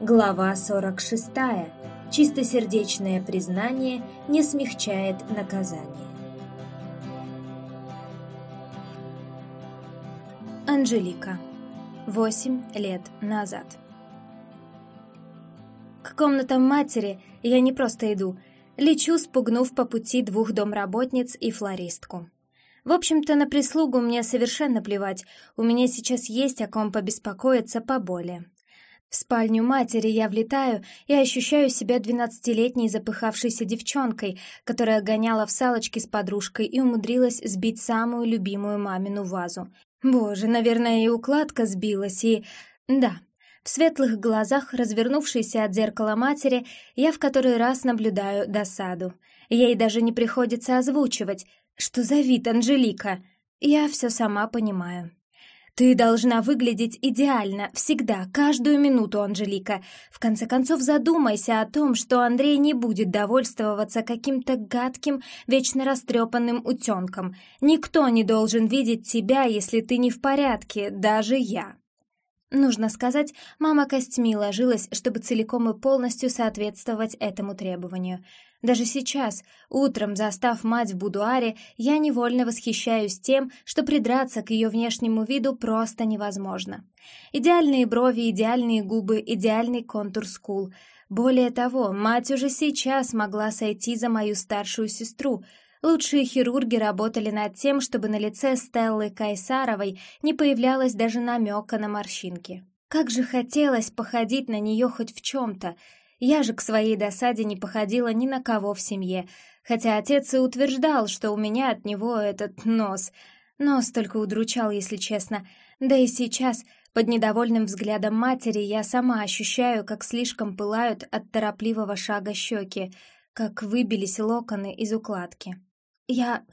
Глава 46. Чистосердечное признание не смягчает наказание. Анжелика. Восемь лет назад. К комнатам матери я не просто иду, лечу, спугнув по пути двух домработниц и флористку. В общем-то, на прислугу мне совершенно плевать, у меня сейчас есть о ком побеспокоиться поболее. В спальню матери я влетаю и ощущаю себя двенадцатилетней запыхавшейся девчонкой, которая гоняла в салочки с подружкой и умудрилась сбить самую любимую мамину вазу. Боже, наверное, и укладка сбилась, и... Да, в светлых глазах, развернувшейся от зеркала матери, я в который раз наблюдаю досаду. Ей даже не приходится озвучивать, что за вид Анжелика. Я все сама понимаю. Ты должна выглядеть идеально, всегда, каждую минуту, Анжелика. В конце концов, задумайся о том, что Андрей не будет довольствоваться каким-то гадким, вечно растрепанным утенком. Никто не должен видеть тебя, если ты не в порядке, даже я. Нужно сказать, мама костьми ложилась, чтобы целиком и полностью соответствовать этому требованию — даже сейчас, утром застав мать в будуаре, я невольно восхищаюсь тем, что придраться к ее внешнему виду просто невозможно. Идеальные брови, идеальные губы, идеальный контур скул. Более того, мать уже сейчас могла сойти за мою старшую сестру. Лучшие хирурги работали над тем, чтобы на лице Стеллы Кайсаровой не появлялось даже намека на морщинки. Как же хотелось походить на нее хоть в чем-то — я же к своей досаде не походила ни на кого в семье, хотя отец и утверждал, что у меня от него этот нос. Нос только удручал, если честно. Да и сейчас, под недовольным взглядом матери, я сама ощущаю, как слишком пылают от торопливого шага щеки, как выбились локоны из укладки. Я...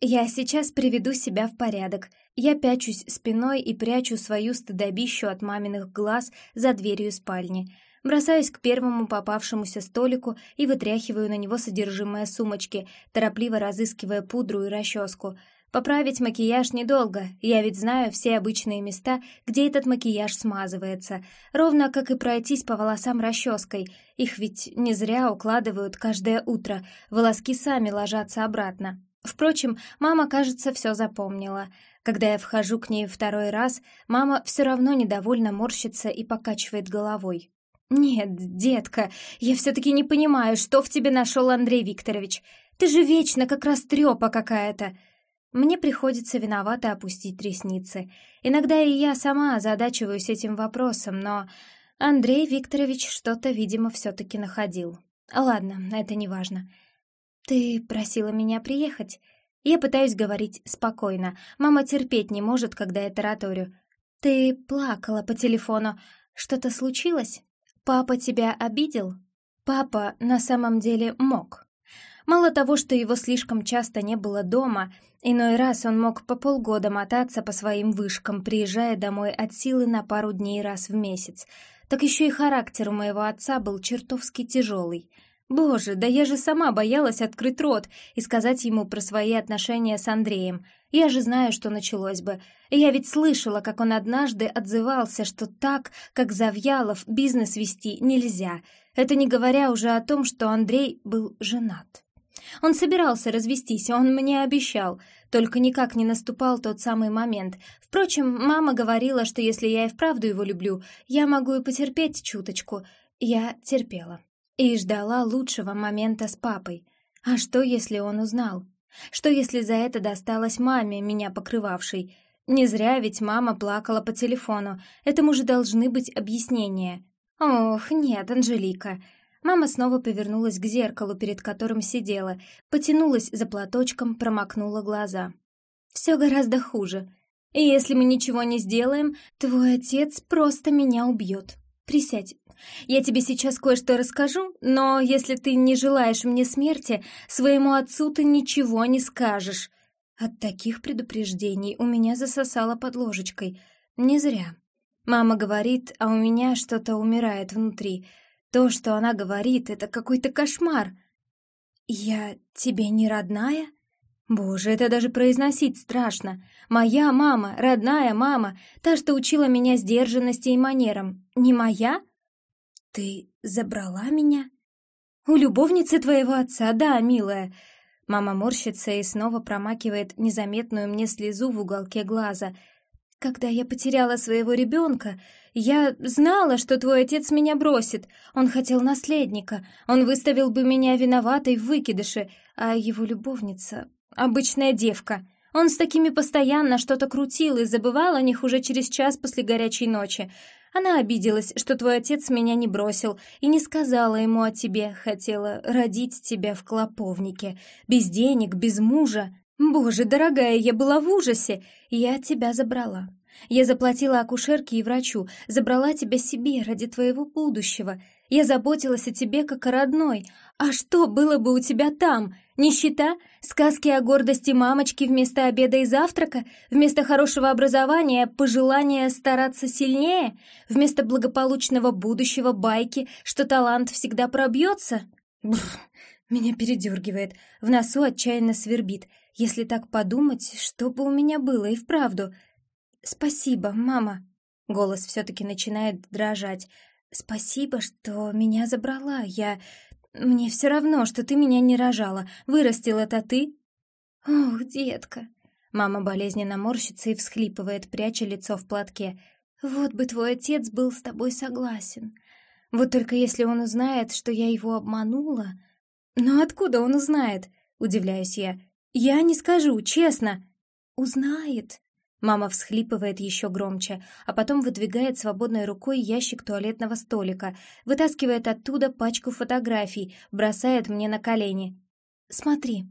я сейчас приведу себя в порядок. Я пячусь спиной и прячу свою стыдобищу от маминых глаз за дверью спальни — Бросаюсь к первому попавшемуся столику и вытряхиваю на него содержимое сумочки, торопливо разыскивая пудру и расческу. Поправить макияж недолго, я ведь знаю все обычные места, где этот макияж смазывается, ровно как и пройтись по волосам расческой. Их ведь не зря укладывают каждое утро, волоски сами ложатся обратно. Впрочем, мама, кажется, все запомнила. Когда я вхожу к ней второй раз, мама все равно недовольно морщится и покачивает головой. «Нет, детка, я все-таки не понимаю, что в тебе нашел Андрей Викторович. Ты же вечно как растрепа какая-то». Мне приходится виновато опустить ресницы. Иногда и я сама озадачиваюсь этим вопросом, но Андрей Викторович что-то, видимо, все-таки находил. Ладно, это не важно. «Ты просила меня приехать?» Я пытаюсь говорить спокойно. Мама терпеть не может, когда я тараторю. «Ты плакала по телефону. Что-то случилось?» «Папа тебя обидел?» Папа на самом деле мог. Мало того, что его слишком часто не было дома, иной раз он мог по полгода мотаться по своим вышкам, приезжая домой от силы на пару дней раз в месяц, так еще и характер у моего отца был чертовски тяжелый. Боже, да я же сама боялась открыть рот и сказать ему про свои отношения с Андреем — я же знаю, что началось бы. Я ведь слышала, как он однажды отзывался, что так, как Завьялов, бизнес вести нельзя. Это не говоря уже о том, что Андрей был женат. Он собирался развестись, он мне обещал, только никак не наступал тот самый момент. Впрочем, мама говорила, что если я и вправду его люблю, я могу и потерпеть чуточку. Я терпела. И ждала лучшего момента с папой. А что, если он узнал? Что если за это досталось маме, меня покрывавшей? Не зря ведь мама плакала по телефону. Этому же должны быть объяснения. Ох, нет, Анжелика. Мама снова повернулась к зеркалу, перед которым сидела, потянулась за платочком, промокнула глаза. Все гораздо хуже. И если мы ничего не сделаем, твой отец просто меня убьет. Присядь, я тебе сейчас кое-что расскажу, но если ты не желаешь мне смерти, своему отцу ты ничего не скажешь». От таких предупреждений у меня засосало под ложечкой. Не зря. Мама говорит, а у меня что-то умирает внутри. То, что она говорит, это какой-то кошмар. «Я тебе не родная?» Боже, это даже произносить страшно. Моя мама, родная мама, та, что учила меня сдержанности и манерам. Не моя? Ты забрала меня? У любовницы твоего отца, да, милая. Мама морщится и снова промакивает незаметную мне слезу в уголке глаза. Когда я потеряла своего ребенка, я знала, что твой отец меня бросит. Он хотел наследника. Он выставил бы меня виноватой в выкидыше, а его любовница — обычная девка. Он с такими постоянно что-то крутил и забывал о них уже через час после горячей ночи. Она обиделась, что твой отец меня не бросил и не сказала ему о тебе, хотела родить тебя в клоповнике, без денег, без мужа. Боже, дорогая, я была в ужасе, я тебя забрала. Я заплатила акушерке и врачу, забрала тебя себе ради твоего будущего. Я заботилась о тебе как о родной. А что было бы у тебя там? Нищета? Сказки о гордости мамочки вместо обеда и завтрака? Вместо хорошего образования пожелание стараться сильнее? Вместо благополучного будущего байки, что талант всегда пробьется? Бррр, меня передергивает. В носу отчаянно свербит. Если так подумать, что бы у меня было и вправду — «Спасибо, мама!» Голос все-таки начинает дрожать. «Спасибо, что меня забрала. Я... Мне все равно, что ты меня не рожала. Вырастил это ты?» «Ох, детка!» Мама болезненно морщится и всхлипывает, пряча лицо в платке. «Вот бы твой отец был с тобой согласен. Вот только если он узнает, что я его обманула...» «Но откуда он узнает?» — удивляюсь я. «Я не скажу, честно». «Узнает», Мама всхлипывает еще громче, а потом выдвигает свободной рукой ящик туалетного столика, вытаскивает оттуда пачку фотографий, бросает мне на колени. «Смотри».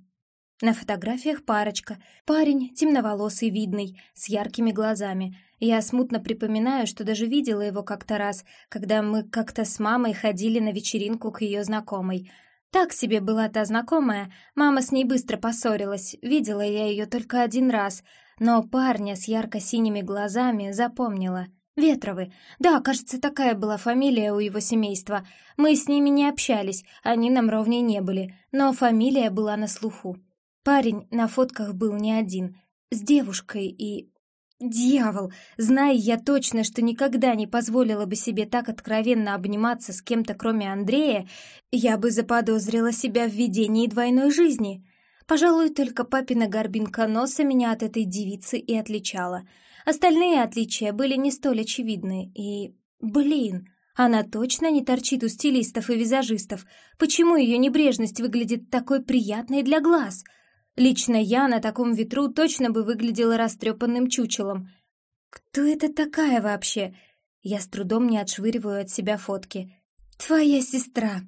На фотографиях парочка. Парень, темноволосый, видный, с яркими глазами. Я смутно припоминаю, что даже видела его как-то раз, когда мы как-то с мамой ходили на вечеринку к ее знакомой. Так себе была та знакомая, мама с ней быстро поссорилась, видела я ее только один раз — но парня с ярко-синими глазами запомнила. Ветровы. Да, кажется, такая была фамилия у его семейства. Мы с ними не общались, они нам ровней не были, но фамилия была на слуху. Парень на фотках был не один, с девушкой и... Дьявол! Зная я точно, что никогда не позволила бы себе так откровенно обниматься с кем-то, кроме Андрея, я бы заподозрила себя в ведении двойной жизни. Пожалуй, только папина горбинка носа меня от этой девицы и отличала. Остальные отличия были не столь очевидны, и... Блин, она точно не торчит у стилистов и визажистов. Почему ее небрежность выглядит такой приятной для глаз? Лично я на таком ветру точно бы выглядела растрепанным чучелом. Кто это такая вообще? Я с трудом не отшвыриваю от себя фотки. Твоя сестра.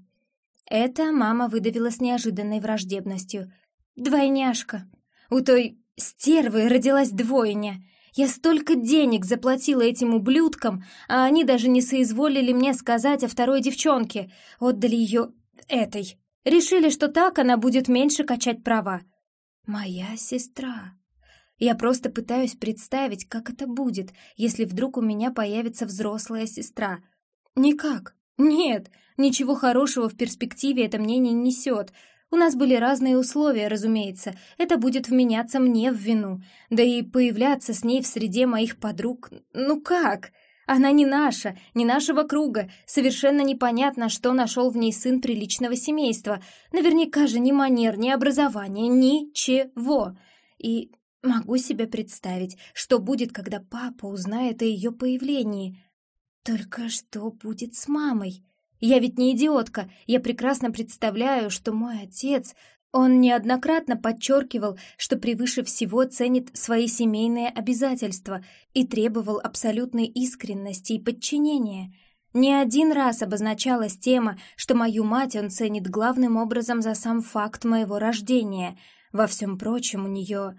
Это мама выдавила с неожиданной враждебностью — Двойняшка. У той стервы родилась двойня. Я столько денег заплатила этим ублюдкам, а они даже не соизволили мне сказать о второй девчонке. Отдали ее этой. Решили, что так она будет меньше качать права. Моя сестра. Я просто пытаюсь представить, как это будет, если вдруг у меня появится взрослая сестра. Никак. Нет, ничего хорошего в перспективе это мне не несет. У нас были разные условия, разумеется. Это будет вменяться мне в вину. Да и появляться с ней в среде моих подруг... Ну как? Она не наша, не нашего круга. Совершенно непонятно, что нашел в ней сын приличного семейства. Наверняка же ни манер, ни образования, ничего. И могу себе представить, что будет, когда папа узнает о ее появлении. Только что будет с мамой? Я ведь не идиотка, я прекрасно представляю, что мой отец, он неоднократно подчеркивал, что превыше всего ценит свои семейные обязательства и требовал абсолютной искренности и подчинения. Не один раз обозначалась тема, что мою мать он ценит главным образом за сам факт моего рождения. Во всем прочем у нее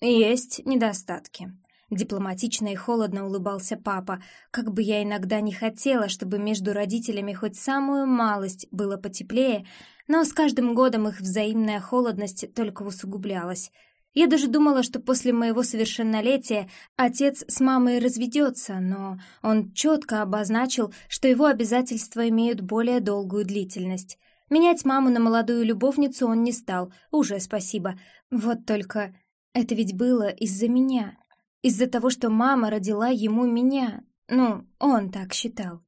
есть недостатки. Дипломатично и холодно улыбался папа, как бы я иногда не хотела, чтобы между родителями хоть самую малость было потеплее, но с каждым годом их взаимная холодность только усугублялась. Я даже думала, что после моего совершеннолетия отец с мамой разведется, но он четко обозначил, что его обязательства имеют более долгую длительность. Менять маму на молодую любовницу он не стал, уже спасибо. Вот только это ведь было из-за меня. Из-за того, что мама родила ему меня. Ну, он так считал.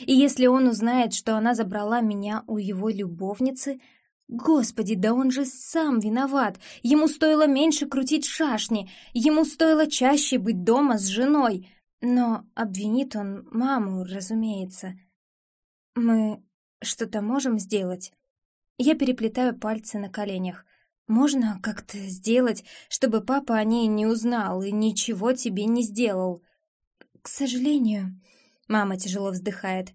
И если он узнает, что она забрала меня у его любовницы... Господи, да он же сам виноват. Ему стоило меньше крутить шашни, ему стоило чаще быть дома с женой. Но обвинит он маму, разумеется. Мы что-то можем сделать? Я переплетаю пальцы на коленях. Можно как-то сделать, чтобы папа о ней не узнал и ничего тебе не сделал? К сожалению, мама тяжело вздыхает.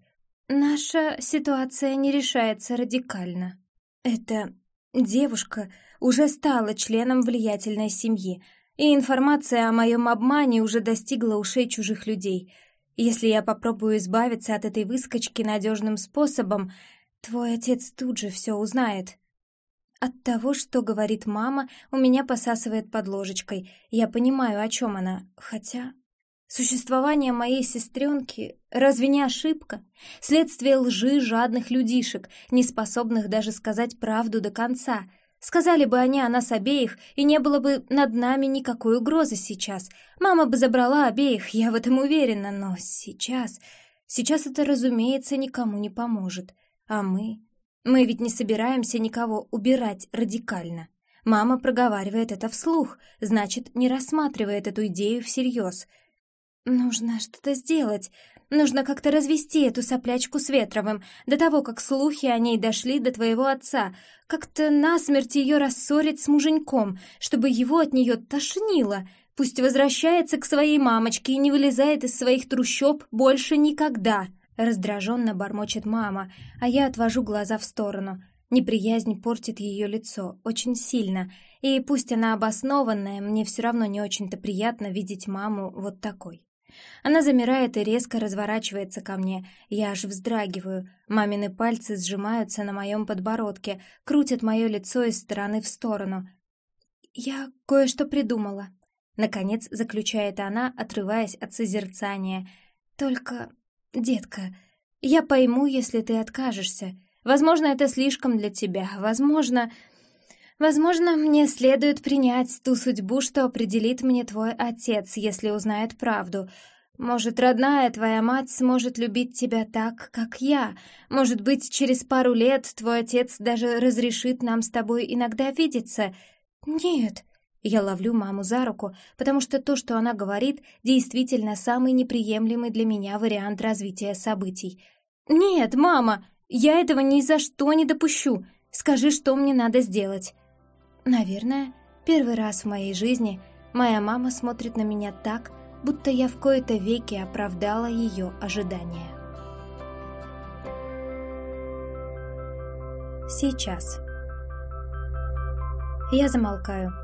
Наша ситуация не решается радикально. Эта девушка уже стала членом влиятельной семьи, и информация о моем обмане уже достигла ушей чужих людей. Если я попробую избавиться от этой выскочки надежным способом, твой отец тут же все узнает. От того, что говорит мама, у меня посасывает под ложечкой. Я понимаю, о чем она, хотя... Существование моей сестренки разве не ошибка? Следствие лжи жадных людишек, не способных даже сказать правду до конца. Сказали бы они о нас обеих, и не было бы над нами никакой угрозы сейчас. Мама бы забрала обеих, я в этом уверена, но сейчас... Сейчас это, разумеется, никому не поможет. А мы... Мы ведь не собираемся никого убирать радикально. Мама проговаривает это вслух, значит, не рассматривает эту идею всерьез — «Нужно что-то сделать. Нужно как-то развести эту соплячку с Ветровым, до того, как слухи о ней дошли до твоего отца. Как-то насмерть ее рассорить с муженьком, чтобы его от нее тошнило. Пусть возвращается к своей мамочке и не вылезает из своих трущоб больше никогда». Раздраженно бормочет мама, а я отвожу глаза в сторону. Неприязнь портит ее лицо очень сильно, и пусть она обоснованная, мне все равно не очень-то приятно видеть маму вот такой. Она замирает и резко разворачивается ко мне. Я аж вздрагиваю. Мамины пальцы сжимаются на моем подбородке, крутят мое лицо из стороны в сторону. «Я кое-что придумала», — наконец заключает она, отрываясь от созерцания. «Только, детка, я пойму, если ты откажешься. Возможно, это слишком для тебя. Возможно...» Возможно, мне следует принять ту судьбу, что определит мне твой отец, если узнает правду. Может, родная твоя мать сможет любить тебя так, как я. Может быть, через пару лет твой отец даже разрешит нам с тобой иногда видеться. Нет. Я ловлю маму за руку, потому что то, что она говорит, действительно самый неприемлемый для меня вариант развития событий. Нет, мама, я этого ни за что не допущу. Скажи, что мне надо сделать. Наверное, первый раз в моей жизни моя мама смотрит на меня так, будто я в кои-то веки оправдала ее ожидания. Сейчас. Я замолкаю.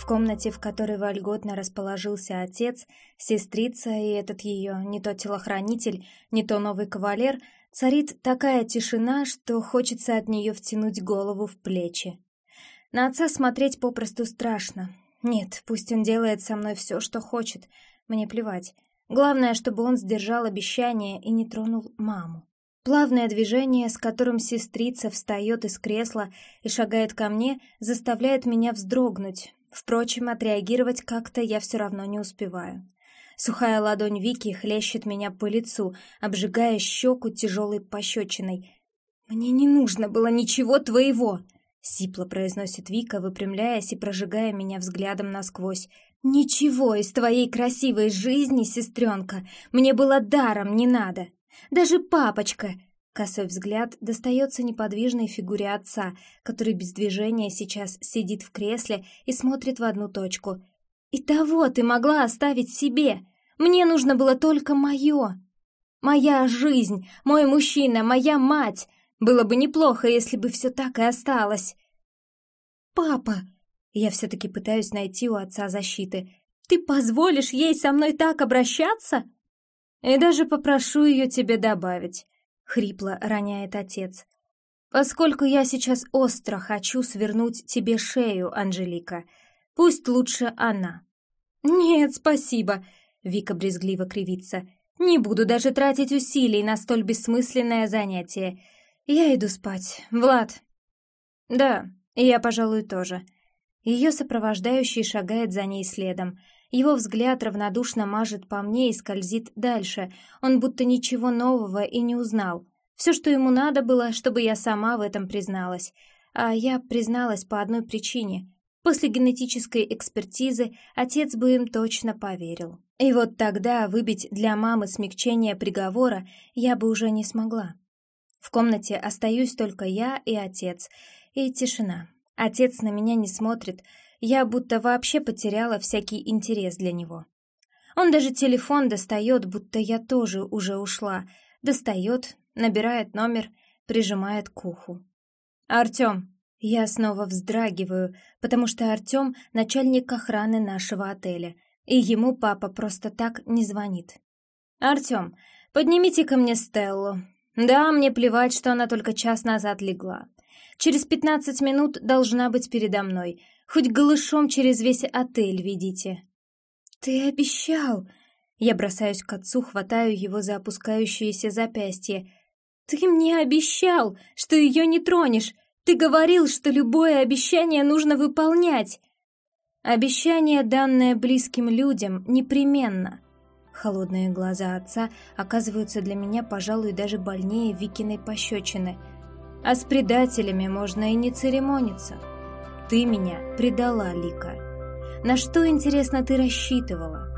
В комнате, в которой вольготно расположился отец, сестрица и этот ее не то телохранитель, не то новый кавалер, царит такая тишина, что хочется от нее втянуть голову в плечи. На отца смотреть попросту страшно. Нет, пусть он делает со мной все, что хочет. Мне плевать. Главное, чтобы он сдержал обещание и не тронул маму. Плавное движение, с которым сестрица встает из кресла и шагает ко мне, заставляет меня вздрогнуть. Впрочем, отреагировать как-то я все равно не успеваю. Сухая ладонь Вики хлещет меня по лицу, обжигая щеку тяжелой пощечиной. «Мне не нужно было ничего твоего!» Сипло произносит Вика, выпрямляясь и прожигая меня взглядом насквозь. «Ничего из твоей красивой жизни, сестренка, мне было даром не надо. Даже папочка!» Косой взгляд достается неподвижной фигуре отца, который без движения сейчас сидит в кресле и смотрит в одну точку. «И того ты могла оставить себе! Мне нужно было только мое! Моя жизнь, мой мужчина, моя мать! Было бы неплохо, если бы все так и осталось. «Папа!» Я все-таки пытаюсь найти у отца защиты. «Ты позволишь ей со мной так обращаться?» «И даже попрошу ее тебе добавить», — хрипло роняет отец. «Поскольку я сейчас остро хочу свернуть тебе шею, Анжелика, пусть лучше она». «Нет, спасибо», — Вика брезгливо кривится. «Не буду даже тратить усилий на столь бессмысленное занятие. «Я иду спать. Влад!» «Да, я, пожалуй, тоже». Ее сопровождающий шагает за ней следом. Его взгляд равнодушно мажет по мне и скользит дальше. Он будто ничего нового и не узнал. Все, что ему надо было, чтобы я сама в этом призналась. А я призналась по одной причине. После генетической экспертизы отец бы им точно поверил. И вот тогда выбить для мамы смягчение приговора я бы уже не смогла. В комнате остаюсь только я и отец, и тишина. Отец на меня не смотрит, я будто вообще потеряла всякий интерес для него. Он даже телефон достает, будто я тоже уже ушла. Достает, набирает номер, прижимает к уху. «Артем!» Я снова вздрагиваю, потому что Артем — начальник охраны нашего отеля, и ему папа просто так не звонит. «Артем, поднимите ко мне Стеллу. Да, мне плевать, что она только час назад легла. Через пятнадцать минут должна быть передо мной. Хоть голышом через весь отель видите. Ты обещал. Я бросаюсь к отцу, хватаю его за опускающееся запястье. Ты мне обещал, что ее не тронешь. Ты говорил, что любое обещание нужно выполнять. Обещание, данное близким людям, непременно. Холодные глаза отца оказываются для меня, пожалуй, даже больнее Викиной пощечины — а с предателями можно и не церемониться. Ты меня предала, Лика. На что, интересно, ты рассчитывала?